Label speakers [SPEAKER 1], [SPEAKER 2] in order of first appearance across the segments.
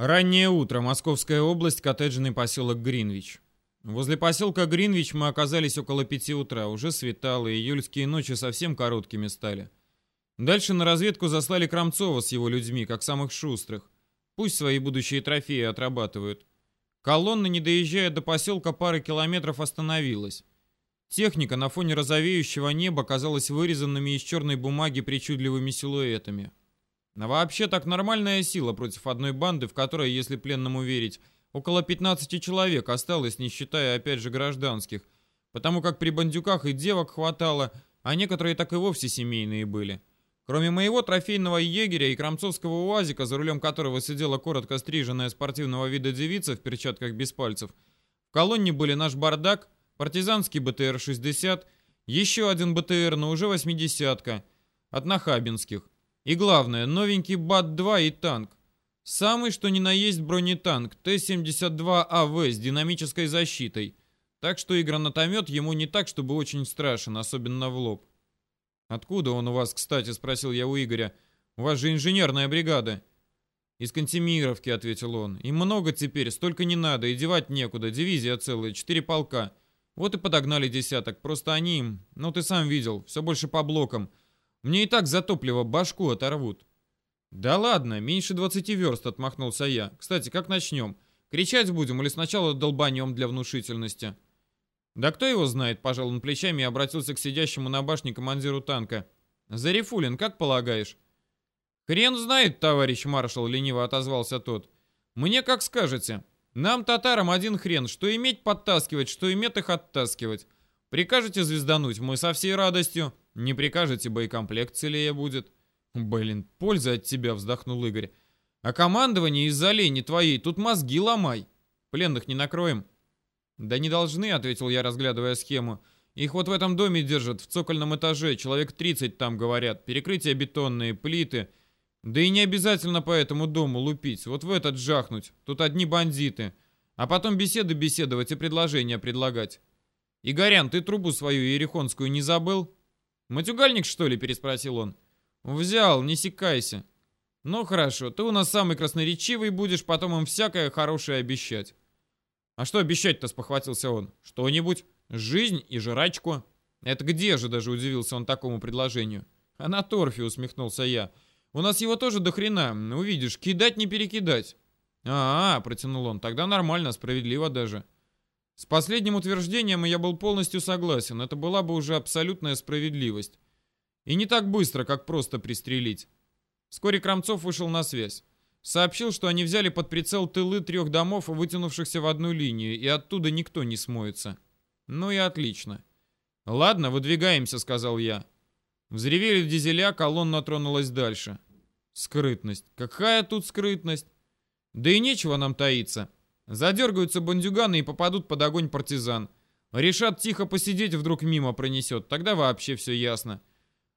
[SPEAKER 1] Раннее утро, Московская область, коттеджный поселок Гринвич. Возле поселка Гринвич мы оказались около пяти утра. Уже светало, и июльские ночи совсем короткими стали. Дальше на разведку заслали Крамцова с его людьми, как самых шустрых. Пусть свои будущие трофеи отрабатывают. Колонна, не доезжая до поселка пары километров, остановилась. Техника на фоне розовеющего неба казалась вырезанными из черной бумаги причудливыми силуэтами. Но вообще так нормальная сила против одной банды, в которой, если пленному верить, около 15 человек осталось, не считая опять же гражданских, потому как при бандюках и девок хватало, а некоторые так и вовсе семейные были. Кроме моего трофейного егеря и крамцовского уазика, за рулем которого сидела коротко стриженная спортивного вида девица в перчатках без пальцев, в колонне были наш бардак, партизанский БТР-60, еще один БТР, но уже 80-ка, от Нахабинских. И главное, новенький БАТ-2 и танк. Самый что ни на есть бронетанк Т-72АВ с динамической защитой. Так что и гранатомет ему не так, чтобы очень страшен, особенно в лоб. «Откуда он у вас, кстати?» — спросил я у Игоря. «У вас же инженерная бригада». «Из Кантемировки», — ответил он. «И много теперь, столько не надо, и девать некуда. Дивизия целая, четыре полка. Вот и подогнали десяток. Просто они им, ну ты сам видел, все больше по блокам. Мне и так за топливо башку оторвут». «Да ладно, меньше двадцати верст», — отмахнулся я. «Кстати, как начнем? Кричать будем или сначала долбанем для внушительности?» «Да кто его знает?» — пожал он плечами и обратился к сидящему на башне командиру танка. «Зарифулин, как полагаешь?» «Хрен знает, товарищ маршал», — лениво отозвался тот. «Мне как скажете. Нам, татарам, один хрен, что иметь подтаскивать, что иметь их оттаскивать. Прикажете звездануть, мы со всей радостью. Не прикажете, боекомплект целее будет». «Блин, польза от тебя», — вздохнул Игорь. «А командование из-за лени твоей тут мозги ломай. Пленных не накроем». «Да не должны», — ответил я, разглядывая схему. «Их вот в этом доме держат, в цокольном этаже, человек 30 там, говорят. Перекрытия бетонные, плиты. Да и не обязательно по этому дому лупить, вот в этот жахнуть. Тут одни бандиты. А потом беседы беседовать и предложения предлагать». «Игорян, ты трубу свою ерехонскую не забыл?» «Матюгальник, что ли?» — переспросил он. «Взял, не секайся». «Ну хорошо, ты у нас самый красноречивый будешь, потом им всякое хорошее обещать». «А что обещать-то?» — спохватился он. «Что-нибудь? Жизнь и жрачку?» «Это где же?» — даже удивился он такому предложению. «А на торфе», — усмехнулся я. «У нас его тоже до хрена. Увидишь, кидать не перекидать». «А, -а, -а протянул он, — тогда нормально, справедливо даже». С последним утверждением я был полностью согласен. Это была бы уже абсолютная справедливость. И не так быстро, как просто пристрелить. Вскоре Крамцов вышел на связь. Сообщил, что они взяли под прицел тылы трех домов, вытянувшихся в одну линию, и оттуда никто не смоется. Ну и отлично. «Ладно, выдвигаемся», — сказал я. Взревели в дизеля, колонна тронулась дальше. Скрытность. Какая тут скрытность? Да и нечего нам таиться. Задергаются бандюганы и попадут под огонь партизан. Решат тихо посидеть, вдруг мимо пронесет. Тогда вообще все ясно.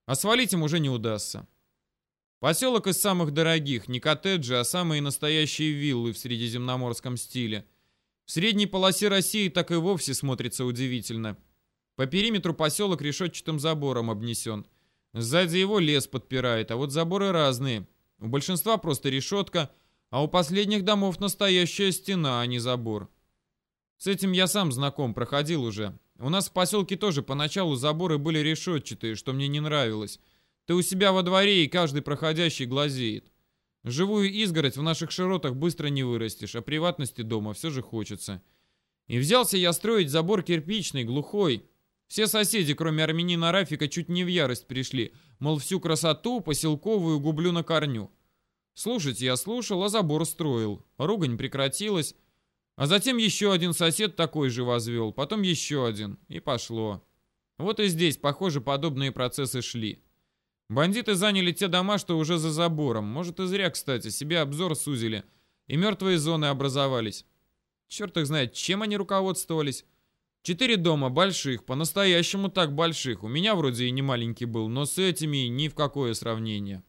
[SPEAKER 1] А свалить им уже не удастся. Поселок из самых дорогих, не коттеджи, а самые настоящие виллы в средиземноморском стиле. В средней полосе России так и вовсе смотрится удивительно. По периметру поселок решетчатым забором обнесен. Сзади его лес подпирает, а вот заборы разные. У большинства просто решетка, а у последних домов настоящая стена, а не забор. С этим я сам знаком, проходил уже. У нас в поселке тоже поначалу заборы были решетчатые, что мне не нравилось. Ты у себя во дворе, и каждый проходящий глазеет. Живую изгородь в наших широтах быстро не вырастешь, а приватности дома все же хочется. И взялся я строить забор кирпичный, глухой. Все соседи, кроме армянина Рафика, чуть не в ярость пришли. Мол, всю красоту поселковую гублю на корню. Слушайте, я слушал, а забор строил. Ругань прекратилась. А затем еще один сосед такой же возвел, потом еще один. И пошло. Вот и здесь, похоже, подобные процессы шли. Бандиты заняли те дома, что уже за забором. Может и зря, кстати, себе обзор сузили. И мертвые зоны образовались. Черт их знает, чем они руководствовались. Четыре дома больших, по-настоящему так больших. У меня вроде и не маленький был, но с этими ни в какое сравнение.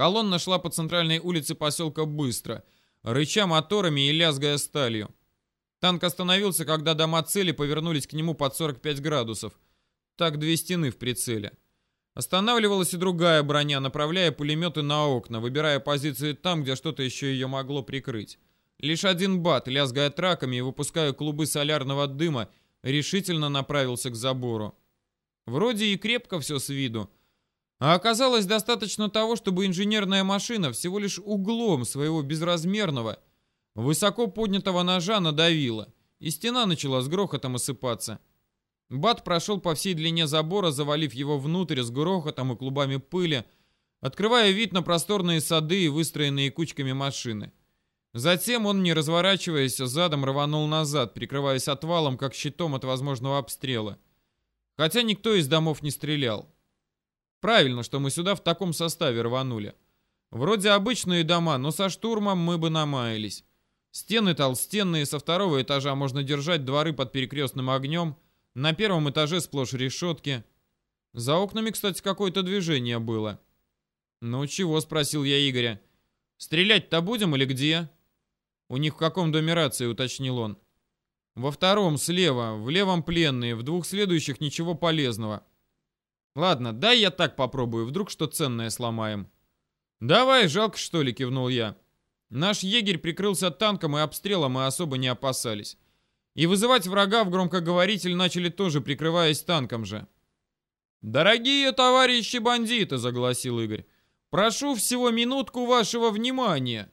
[SPEAKER 1] Колонна шла по центральной улице поселка быстро, рыча моторами и лязгая сталью. Танк остановился, когда дома цели повернулись к нему под 45 градусов. Так две стены в прицеле. Останавливалась и другая броня, направляя пулеметы на окна, выбирая позиции там, где что-то еще ее могло прикрыть. Лишь один бат, лязгая траками и выпуская клубы солярного дыма, решительно направился к забору. Вроде и крепко все с виду, а оказалось достаточно того, чтобы инженерная машина всего лишь углом своего безразмерного, высоко поднятого ножа надавила, и стена начала с грохотом осыпаться. Бат прошел по всей длине забора, завалив его внутрь с грохотом и клубами пыли, открывая вид на просторные сады и выстроенные кучками машины. Затем он, не разворачиваясь, задом рванул назад, прикрываясь отвалом, как щитом от возможного обстрела. Хотя никто из домов не стрелял. Правильно, что мы сюда в таком составе рванули. Вроде обычные дома, но со штурмом мы бы намаялись. Стены толстенные, со второго этажа можно держать дворы под перекрестным огнем — на первом этаже сплошь решетки. За окнами, кстати, какое-то движение было. «Ну чего?» — спросил я Игоря. «Стрелять-то будем или где?» «У них в каком доме рации?» — уточнил он. «Во втором, слева, в левом пленные, в двух следующих ничего полезного». «Ладно, дай я так попробую, вдруг что ценное сломаем». «Давай, жалко что ли?» — кивнул я. Наш егерь прикрылся танком и обстрелом, мы особо не опасались. И вызывать врага в громкоговоритель начали тоже, прикрываясь танком же. «Дорогие товарищи бандиты!» — загласил Игорь. «Прошу всего минутку вашего внимания!»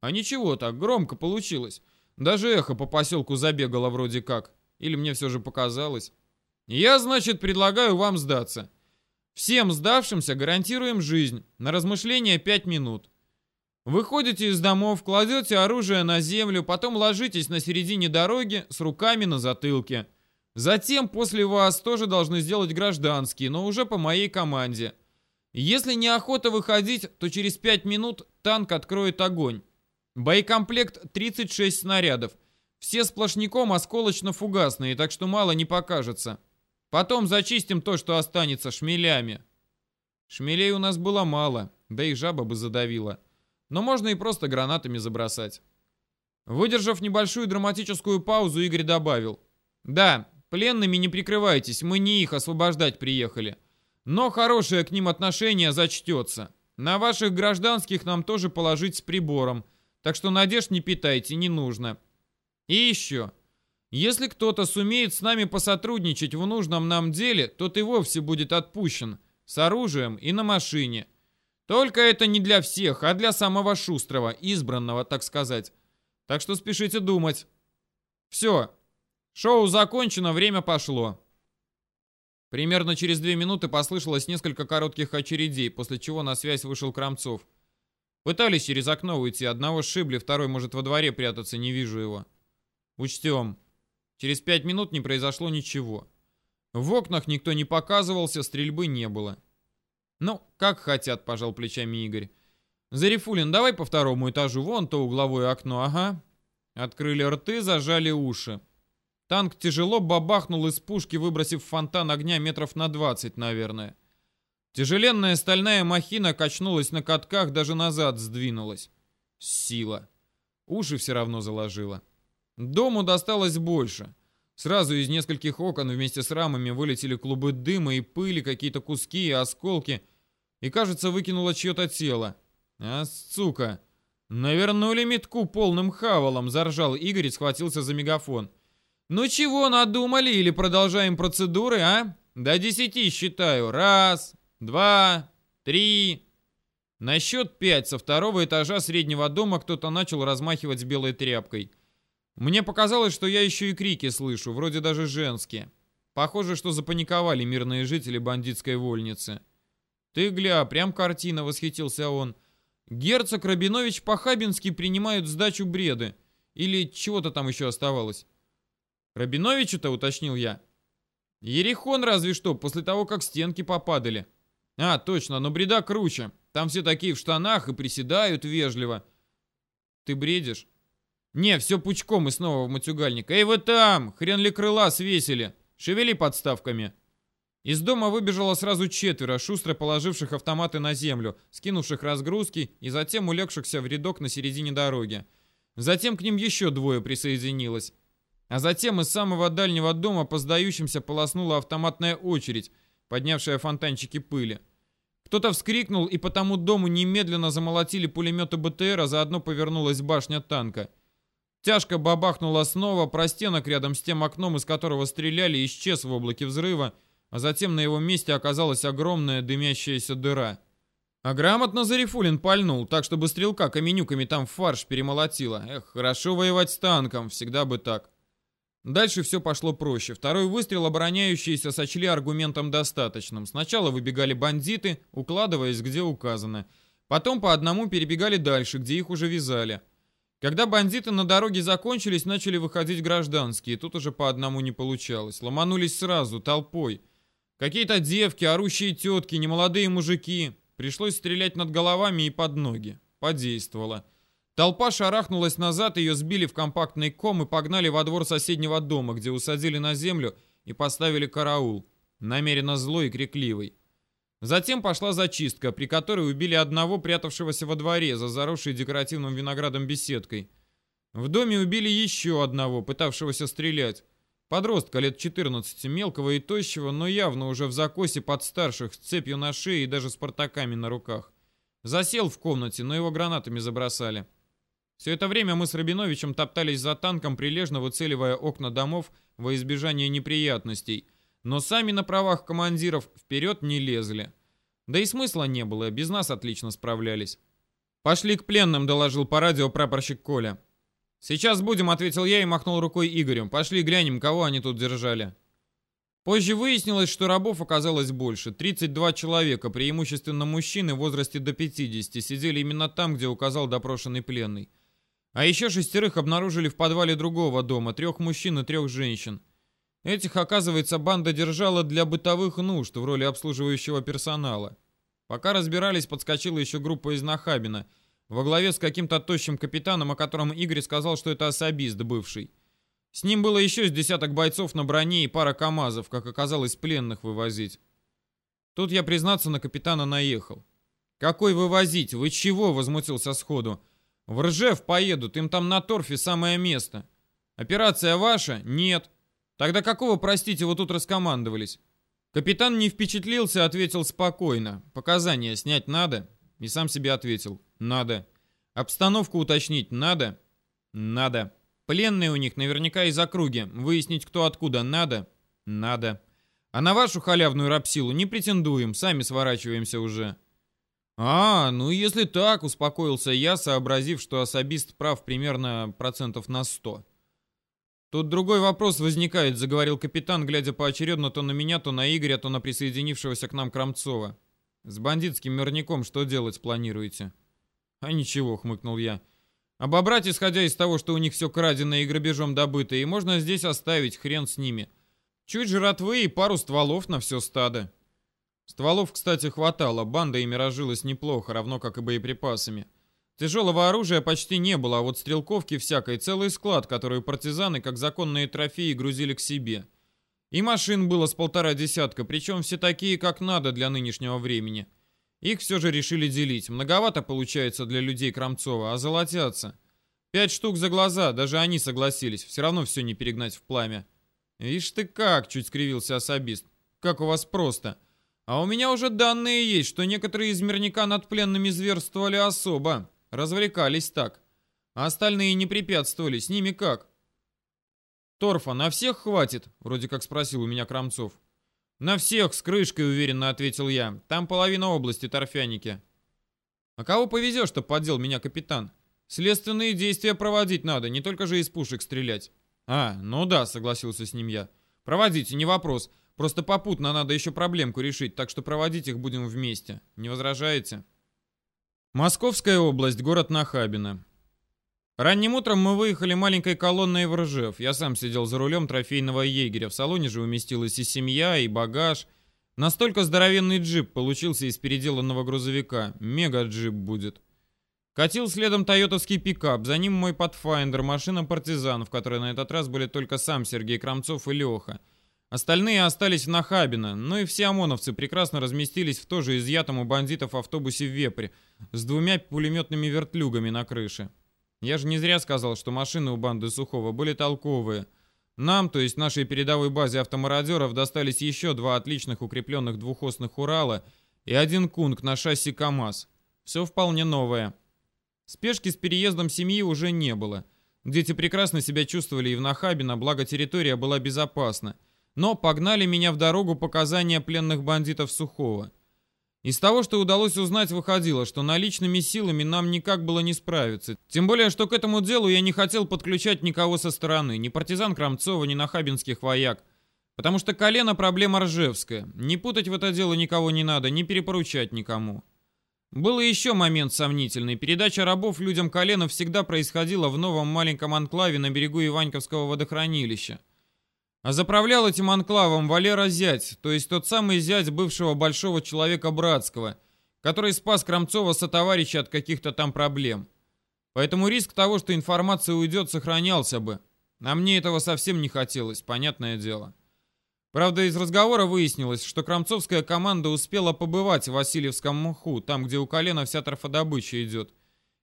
[SPEAKER 1] А ничего так, громко получилось. Даже эхо по поселку забегало вроде как. Или мне все же показалось. Я, значит, предлагаю вам сдаться. Всем сдавшимся гарантируем жизнь. На размышление 5 минут. Выходите из домов, кладете оружие на землю, потом ложитесь на середине дороги с руками на затылке. Затем после вас тоже должны сделать гражданские, но уже по моей команде. Если неохота выходить, то через 5 минут танк откроет огонь. Боекомплект 36 снарядов. Все сплошняком осколочно-фугасные, так что мало не покажется. Потом зачистим то, что останется шмелями. Шмелей у нас было мало, да и жаба бы задавила но можно и просто гранатами забросать. Выдержав небольшую драматическую паузу, Игорь добавил. «Да, пленными не прикрывайтесь, мы не их освобождать приехали. Но хорошее к ним отношение зачтется. На ваших гражданских нам тоже положить с прибором, так что надежд не питайте, не нужно. И еще. Если кто-то сумеет с нами посотрудничать в нужном нам деле, тот и вовсе будет отпущен, с оружием и на машине. Только это не для всех, а для самого шустрого, избранного, так сказать. Так что спешите думать. Все. Шоу закончено, время пошло. Примерно через две минуты послышалось несколько коротких очередей, после чего на связь вышел Крамцов. Пытались через окно уйти, одного сшибли, второй может во дворе прятаться, не вижу его. Учтем. Через пять минут не произошло ничего. В окнах никто не показывался, стрельбы не было. «Ну, как хотят», — пожал плечами Игорь. «Зарифулин, давай по второму этажу, вон то угловое окно, ага». Открыли рты, зажали уши. Танк тяжело бабахнул из пушки, выбросив фонтан огня метров на 20, наверное. Тяжеленная стальная махина качнулась на катках, даже назад сдвинулась. Сила. Уши все равно заложила. Дому досталось больше. Сразу из нескольких окон вместе с рамами вылетели клубы дыма и пыли, какие-то куски и осколки — и, кажется, выкинула чье-то тело. А, сука! Навернули метку полным хавалом, заржал Игорь и схватился за мегафон. Ну чего надумали или продолжаем процедуры, а? До десяти считаю. Раз, два, три... На счет пять со второго этажа среднего дома кто-то начал размахивать белой тряпкой. Мне показалось, что я еще и крики слышу, вроде даже женские. Похоже, что запаниковали мирные жители бандитской вольницы. «Ты гля, прям картина!» — восхитился он. «Герцог Рабинович Похабинский принимают сдачу бреды. Или чего-то там еще оставалось?» «Рабиновичу-то?» — уточнил я. «Ерехон разве что, после того, как стенки попадали». «А, точно, но бреда круче. Там все такие в штанах и приседают вежливо». «Ты бредишь?» «Не, все пучком и снова в матюгальник. Эй, вы там! Хрен ли крыла свесили? Шевели подставками!» Из дома выбежало сразу четверо, шустро положивших автоматы на землю, скинувших разгрузки и затем улегшихся в рядок на середине дороги. Затем к ним еще двое присоединилось. А затем из самого дальнего дома по сдающимся полоснула автоматная очередь, поднявшая фонтанчики пыли. Кто-то вскрикнул, и по тому дому немедленно замолотили пулеметы БТР, а заодно повернулась башня танка. Тяжко бабахнула снова, простенок рядом с тем окном, из которого стреляли, исчез в облаке взрыва, а затем на его месте оказалась огромная дымящаяся дыра. А грамотно Зарифулин пальнул, так чтобы стрелка каменюками там фарш перемолотила. Эх, хорошо воевать с танком, всегда бы так. Дальше все пошло проще. Второй выстрел обороняющиеся сочли аргументом достаточным. Сначала выбегали бандиты, укладываясь где указано. Потом по одному перебегали дальше, где их уже вязали. Когда бандиты на дороге закончились, начали выходить гражданские. Тут уже по одному не получалось. Ломанулись сразу, толпой. Какие-то девки, орущие тетки, немолодые мужики. Пришлось стрелять над головами и под ноги. Подействовало. Толпа шарахнулась назад, ее сбили в компактный ком и погнали во двор соседнего дома, где усадили на землю и поставили караул, намеренно злой и крикливый. Затем пошла зачистка, при которой убили одного, прятавшегося во дворе, за заросшей декоративным виноградом беседкой. В доме убили еще одного, пытавшегося стрелять. Подростка лет 14, мелкого и тощего, но явно уже в закосе под старших, с цепью на шее и даже с портаками на руках. Засел в комнате, но его гранатами забросали. Все это время мы с Рабиновичем топтались за танком, прилежно выцеливая окна домов во избежание неприятностей, но сами на правах командиров вперед не лезли. Да и смысла не было, без нас отлично справлялись. «Пошли к пленным», — доложил по радио прапорщик Коля. «Сейчас будем», — ответил я и махнул рукой Игорю. «Пошли глянем, кого они тут держали». Позже выяснилось, что рабов оказалось больше. 32 человека, преимущественно мужчины в возрасте до 50, сидели именно там, где указал допрошенный пленный. А еще шестерых обнаружили в подвале другого дома, трех мужчин и трех женщин. Этих, оказывается, банда держала для бытовых нужд в роли обслуживающего персонала. Пока разбирались, подскочила еще группа из Нахабина, во главе с каким-то тощим капитаном, о котором Игорь сказал, что это особист бывший. С ним было еще с десяток бойцов на броне и пара КАМАЗов, как оказалось, пленных вывозить. Тут я, признаться, на капитана наехал. «Какой вывозить? Вы чего?» — возмутился сходу. В Ржев поедут, им там на торфе самое место. Операция ваша? Нет. Тогда какого, простите, вы тут раскомандовались? Капитан не впечатлился, ответил спокойно. Показания снять надо? И сам себе ответил. Надо. Обстановку уточнить надо? Надо. Пленные у них наверняка из округи. Выяснить, кто откуда, надо? Надо. А на вашу халявную рабсилу не претендуем, сами сворачиваемся уже. «А, ну если так», — успокоился я, сообразив, что особист прав примерно процентов на сто. «Тут другой вопрос возникает», — заговорил капитан, глядя поочередно то на меня, то на Игоря, то на присоединившегося к нам Крамцова. «С бандитским мирником что делать планируете?» «А ничего», — хмыкнул я. «Обобрать, исходя из того, что у них все краденое и грабежом добыто, и можно здесь оставить, хрен с ними. Чуть жратвы и пару стволов на все стадо». Стволов, кстати, хватало, банда ими разжилась неплохо, равно как и боеприпасами. Тяжелого оружия почти не было, а вот стрелковки всякой целый склад, которую партизаны, как законные трофеи, грузили к себе. И машин было с полтора десятка, причем все такие, как надо для нынешнего времени. Их все же решили делить. Многовато получается для людей Крамцова, а золотятся. Пять штук за глаза, даже они согласились. Все равно все не перегнать в пламя. «Ишь ты как!» — чуть скривился особист. «Как у вас просто!» А у меня уже данные есть, что некоторые из мирника над пленными зверствовали особо. Развлекались так. А остальные не препятствовали. С ними как? Торфа на всех хватит? Вроде как спросил у меня Крамцов. На всех, с крышкой, уверенно ответил я. Там половина области торфяники. А кого повезешь-то, поддел меня капитан? Следственные действия проводить надо, не только же из пушек стрелять. А, ну да, согласился с ним я. Проводите, не вопрос. Просто попутно надо еще проблемку решить, так что проводить их будем вместе. Не возражаете? Московская область, город Нахабино. Ранним утром мы выехали маленькой колонной в Ржев. Я сам сидел за рулем трофейного егеря. В салоне же уместилась и семья, и багаж. Настолько здоровенный джип получился из переделанного грузовика. Мега-джип будет. Катил следом тойотовский пикап, за ним мой Pathfinder, машина партизан, в которой на этот раз были только сам Сергей Крамцов и Леха. Остальные остались в Нахабино, но и все ОМОНовцы прекрасно разместились в тоже изъятом у бандитов автобусе Вепре с двумя пулеметными вертлюгами на крыше. Я же не зря сказал, что машины у банды Сухого были толковые. Нам, то есть нашей передовой базе автомародеров, достались еще два отличных укрепленных двухосных Урала и один кунг на шасси КАМАЗ. Все вполне новое. Спешки с переездом семьи уже не было. Дети прекрасно себя чувствовали и в Нахабино, благо территория была безопасна. Но погнали меня в дорогу показания пленных бандитов Сухого. Из того, что удалось узнать, выходило, что наличными силами нам никак было не справиться. Тем более, что к этому делу я не хотел подключать никого со стороны, ни партизан Крамцова, ни нахабинских вояк. Потому что колено проблема ржевская. Не путать в это дело никого не надо, не перепоручать никому. Был еще момент сомнительный. Передача рабов людям колена всегда происходила в новом маленьком анклаве на берегу Иваньковского водохранилища. А заправлял этим анклавом Валера Зять, то есть тот самый зять бывшего большого человека Братского, который спас Крамцова со товарища от каких-то там проблем. Поэтому риск того, что информация уйдет, сохранялся бы. А мне этого совсем не хотелось, понятное дело. Правда, из разговора выяснилось, что крамцовская команда успела побывать в Васильевском мху, там, где у колена вся торфодобыча идет.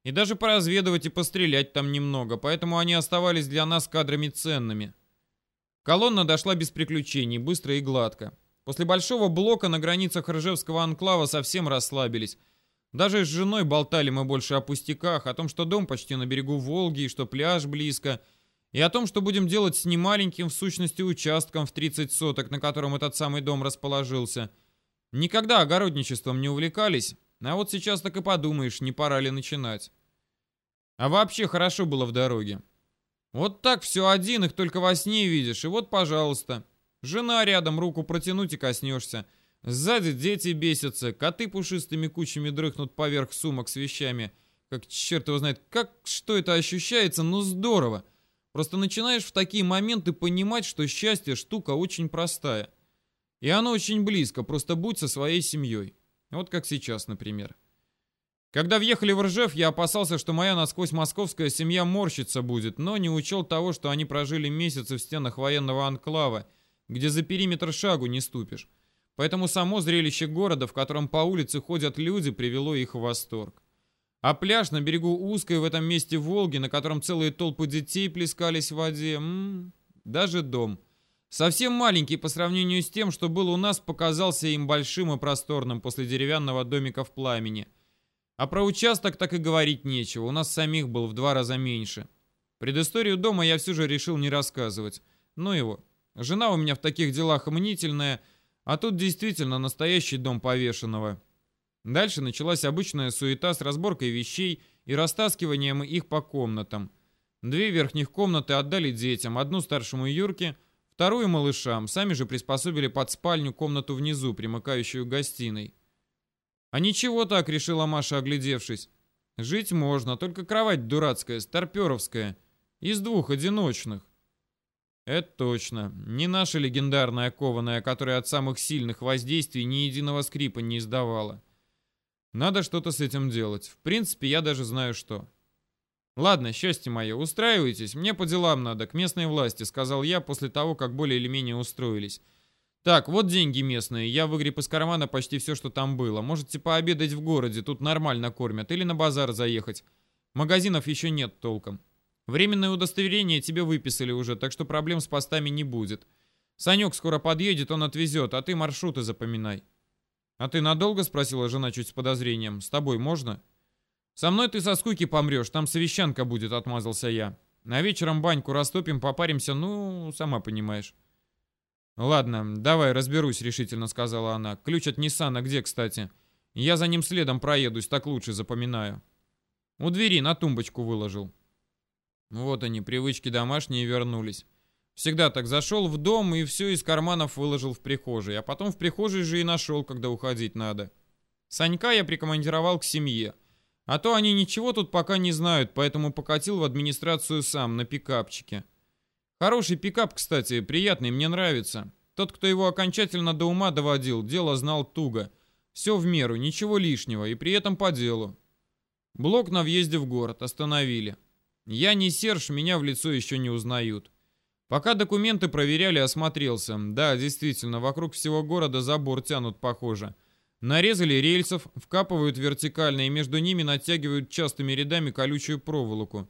[SPEAKER 1] И даже поразведывать и пострелять там немного, поэтому они оставались для нас кадрами ценными. Колонна дошла без приключений, быстро и гладко. После большого блока на границах Ржевского анклава совсем расслабились. Даже с женой болтали мы больше о пустяках, о том, что дом почти на берегу Волги, и что пляж близко, и о том, что будем делать с немаленьким, в сущности, участком в 30 соток, на котором этот самый дом расположился. Никогда огородничеством не увлекались, а вот сейчас так и подумаешь, не пора ли начинать. А вообще хорошо было в дороге. Вот так все один, их только во сне видишь, и вот, пожалуйста. Жена рядом, руку протянуть и коснешься. Сзади дети бесятся, коты пушистыми кучами дрыхнут поверх сумок с вещами. Как черт его знает, как что это ощущается, но здорово. Просто начинаешь в такие моменты понимать, что счастье штука очень простая. И оно очень близко, просто будь со своей семьей. Вот как сейчас, например. Когда въехали в Ржев, я опасался, что моя насквозь московская семья морщиться будет, но не учел того, что они прожили месяцы в стенах военного анклава, где за периметр шагу не ступишь. Поэтому само зрелище города, в котором по улице ходят люди, привело их в восторг. А пляж на берегу узкой в этом месте Волги, на котором целые толпы детей плескались в воде, м -м, даже дом. Совсем маленький по сравнению с тем, что был у нас, показался им большим и просторным после деревянного домика в пламени – а про участок так и говорить нечего, у нас самих был в два раза меньше. Предысторию дома я все же решил не рассказывать. Ну его. Жена у меня в таких делах мнительная, а тут действительно настоящий дом повешенного. Дальше началась обычная суета с разборкой вещей и растаскиванием их по комнатам. Две верхних комнаты отдали детям, одну старшему Юрке, вторую малышам, сами же приспособили под спальню комнату внизу, примыкающую к гостиной. А ничего так, решила Маша, оглядевшись. Жить можно, только кровать дурацкая, старперовская. Из двух одиночных. Это точно. Не наша легендарная кованая, которая от самых сильных воздействий ни единого скрипа не издавала. Надо что-то с этим делать. В принципе, я даже знаю что. Ладно, счастье мое, устраивайтесь. Мне по делам надо, к местной власти, сказал я после того, как более или менее устроились. Так, вот деньги местные. Я выгреб из кармана почти все, что там было. Можете пообедать в городе, тут нормально кормят. Или на базар заехать. Магазинов еще нет толком. Временное удостоверение тебе выписали уже, так что проблем с постами не будет. Санек скоро подъедет, он отвезет, а ты маршруты запоминай. «А ты надолго?» — спросила жена чуть с подозрением. «С тобой можно?» «Со мной ты со скуки помрешь, там совещанка будет», — отмазался я. «На вечером баньку растопим, попаримся, ну, сама понимаешь». «Ладно, давай разберусь», — решительно сказала она. «Ключ от Ниссана где, кстати? Я за ним следом проедусь, так лучше запоминаю». У двери на тумбочку выложил. Вот они, привычки домашние, вернулись. Всегда так зашел в дом и все из карманов выложил в прихожей, а потом в прихожей же и нашел, когда уходить надо. Санька я прикомандировал к семье. А то они ничего тут пока не знают, поэтому покатил в администрацию сам на пикапчике. Хороший пикап, кстати, приятный, мне нравится. Тот, кто его окончательно до ума доводил, дело знал туго. Все в меру, ничего лишнего, и при этом по делу. Блок на въезде в город остановили. Я не Серж, меня в лицо еще не узнают. Пока документы проверяли, осмотрелся. Да, действительно, вокруг всего города забор тянут, похоже. Нарезали рельсов, вкапывают вертикально и между ними натягивают частыми рядами колючую проволоку.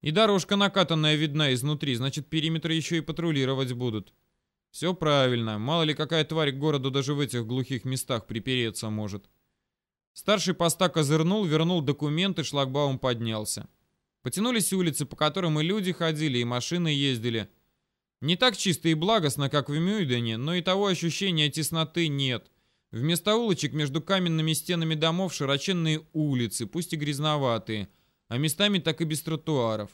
[SPEAKER 1] И дорожка накатанная видна изнутри, значит, периметр еще и патрулировать будут. Все правильно, мало ли какая тварь к городу даже в этих глухих местах припереться может. Старший поста козырнул, вернул документы, шлагбаум поднялся. Потянулись улицы, по которым и люди ходили, и машины ездили. Не так чисто и благостно, как в Мюйдене, но и того ощущения тесноты нет. Вместо улочек между каменными стенами домов широченные улицы, пусть и грязноватые, а местами так и без тротуаров.